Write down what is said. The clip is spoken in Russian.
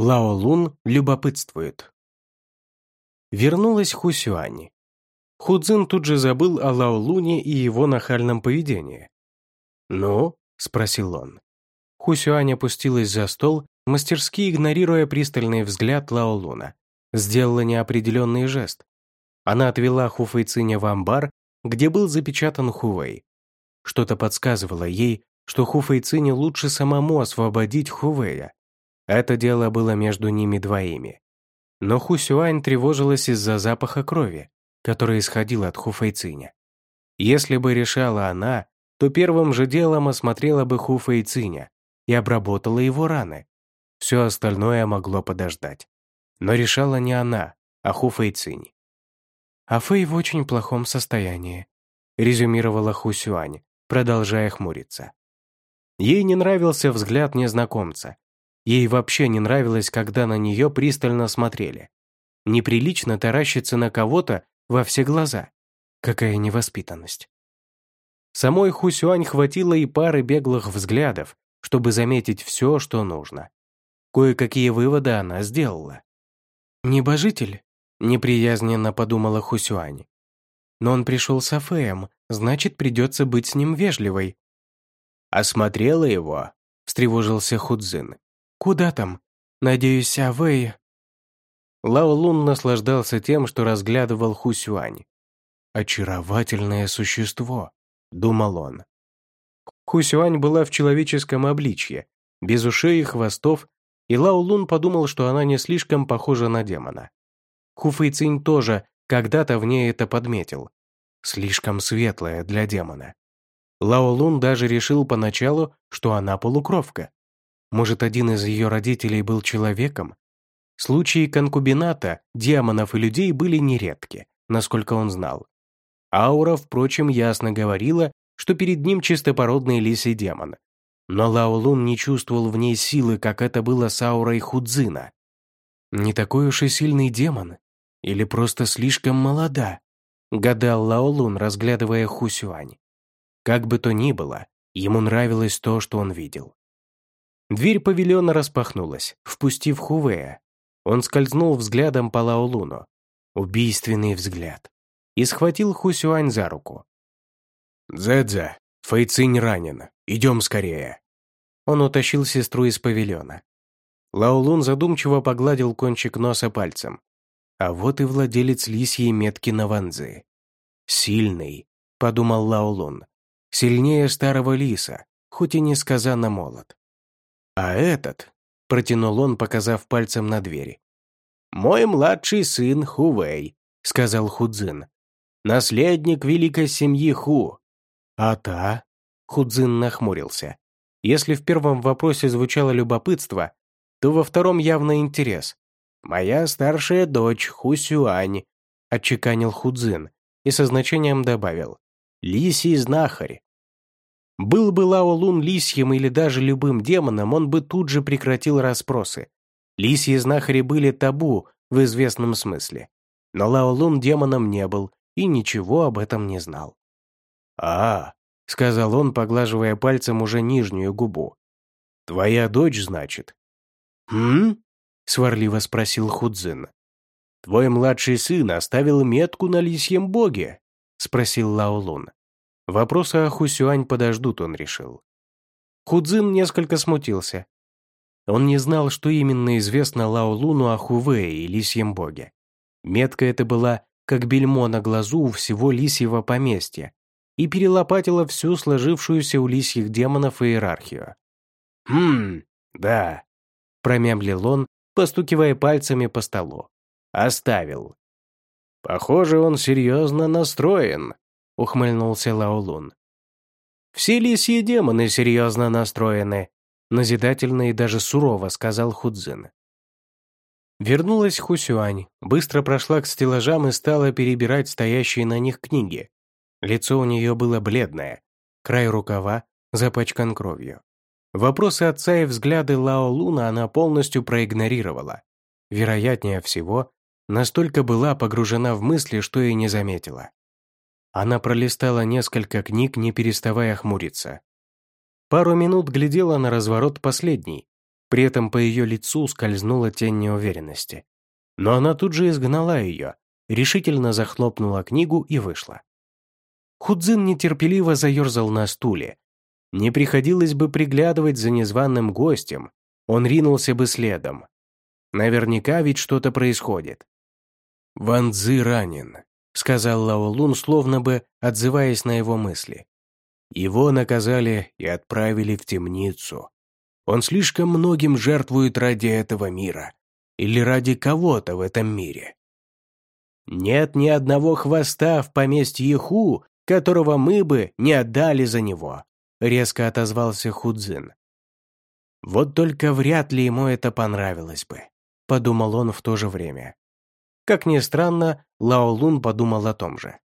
Лао Лун любопытствует. Вернулась Хусюань. Худзин тут же забыл о Лао Луне и его нахальном поведении. «Ну?» – спросил он. Хусюань опустилась за стол, мастерски игнорируя пристальный взгляд Лао Луна. Сделала неопределенный жест. Она отвела Хуфэйциня в амбар, где был запечатан Хувей. Что-то подсказывало ей, что Хуфэйцине лучше самому освободить Хувея. Это дело было между ними двоими. Но Хусюань тревожилась из-за запаха крови, который исходил от Хуфэйциня. Если бы решала она, то первым же делом осмотрела бы Хуфэйциня и обработала его раны. Все остальное могло подождать. Но решала не она, а Хуфэйцинь. «А Фэй в очень плохом состоянии», резюмировала Хусюань, продолжая хмуриться. Ей не нравился взгляд незнакомца. Ей вообще не нравилось, когда на нее пристально смотрели. Неприлично таращиться на кого-то во все глаза. Какая невоспитанность. Самой Хусюань хватило и пары беглых взглядов, чтобы заметить все, что нужно. Кое-какие выводы она сделала. «Небожитель?» — неприязненно подумала Хусюань. «Но он пришел с Афеем, значит, придется быть с ним вежливой». «Осмотрела его?» — встревожился Худзин. «Куда там? Надеюсь, Афей...» Лао Лун наслаждался тем, что разглядывал Хусюань. «Очаровательное существо», — думал он. Хусюань была в человеческом обличье, без ушей и хвостов, и Лао Лун подумал, что она не слишком похожа на демона. Хуфэй Цинь тоже когда-то в ней это подметил. Слишком светлая для демона. Лао Лун даже решил поначалу, что она полукровка. Может, один из ее родителей был человеком? Случаи конкубината, демонов и людей были нередки, насколько он знал. Аура, впрочем, ясно говорила, что перед ним чистопородный лисий демон. Но Лао Лун не чувствовал в ней силы, как это было с аурой Худзина. Не такой уж и сильный демон. Или просто слишком молода, гадал Лао Лун, разглядывая Хусюань. Как бы то ни было, ему нравилось то, что он видел. Дверь павильона распахнулась, впустив Хувея. Он скользнул взглядом по Лао Луну. Убийственный взгляд. И схватил Хусюань за руку. «Дзэдзэ, Фэйцинь ранен. Идем скорее». Он утащил сестру из павильона. Лаолун задумчиво погладил кончик носа пальцем. А вот и владелец лисьей метки на ванзы. «Сильный», — подумал Лаолун. «Сильнее старого лиса, хоть и несказанно молод». «А этот», — протянул он, показав пальцем на двери. «Мой младший сын Хувей», — сказал Худзин. «Наследник великой семьи Ху, «А та?» Худзин нахмурился. Если в первом вопросе звучало любопытство, то во втором явно интерес. «Моя старшая дочь Хусюань», — отчеканил Худзин и со значением добавил. «Лисий знахарь». Был бы Лао Лун лисьем или даже любым демоном, он бы тут же прекратил расспросы. Лисьи знахари были табу в известном смысле. Но Лао Лун демоном не был и ничего об этом не знал. «А, — сказал он, поглаживая пальцем уже нижнюю губу. «Твоя дочь, значит?» «Хм?» — сварливо спросил Худзин. «Твой младший сын оставил метку на лисьем боге?» — спросил Лаолун. Вопросы о Хусюань подождут, он решил. Худзин несколько смутился. Он не знал, что именно известно Лаолуну о Хувее и лисьем боге. Метка эта была как бельмо на глазу у всего лисьего поместья, и перелопатила всю сложившуюся у лисьих демонов иерархию. «Хм, да», — промямлил он, постукивая пальцами по столу. «Оставил». «Похоже, он серьезно настроен», — ухмыльнулся Лаолун. «Все лисьи демоны серьезно настроены», — назидательно и даже сурово сказал Худзин. Вернулась Хусюань, быстро прошла к стеллажам и стала перебирать стоящие на них книги. Лицо у нее было бледное, край рукава запачкан кровью. Вопросы отца и взгляды Лао Луна она полностью проигнорировала. Вероятнее всего, настолько была погружена в мысли, что и не заметила. Она пролистала несколько книг, не переставая хмуриться. Пару минут глядела на разворот последней, При этом по ее лицу скользнула тень неуверенности. Но она тут же изгнала ее, решительно захлопнула книгу и вышла. Худзин нетерпеливо заерзал на стуле. Не приходилось бы приглядывать за незваным гостем, он ринулся бы следом. Наверняка ведь что-то происходит. «Ван Цзы ранен», — сказал Лао Лун, словно бы отзываясь на его мысли. Его наказали и отправили в темницу. Он слишком многим жертвует ради этого мира. Или ради кого-то в этом мире. Нет ни одного хвоста в поместье Ху, которого мы бы не отдали за него», — резко отозвался Худзин. «Вот только вряд ли ему это понравилось бы», — подумал он в то же время. Как ни странно, Лао Лун подумал о том же.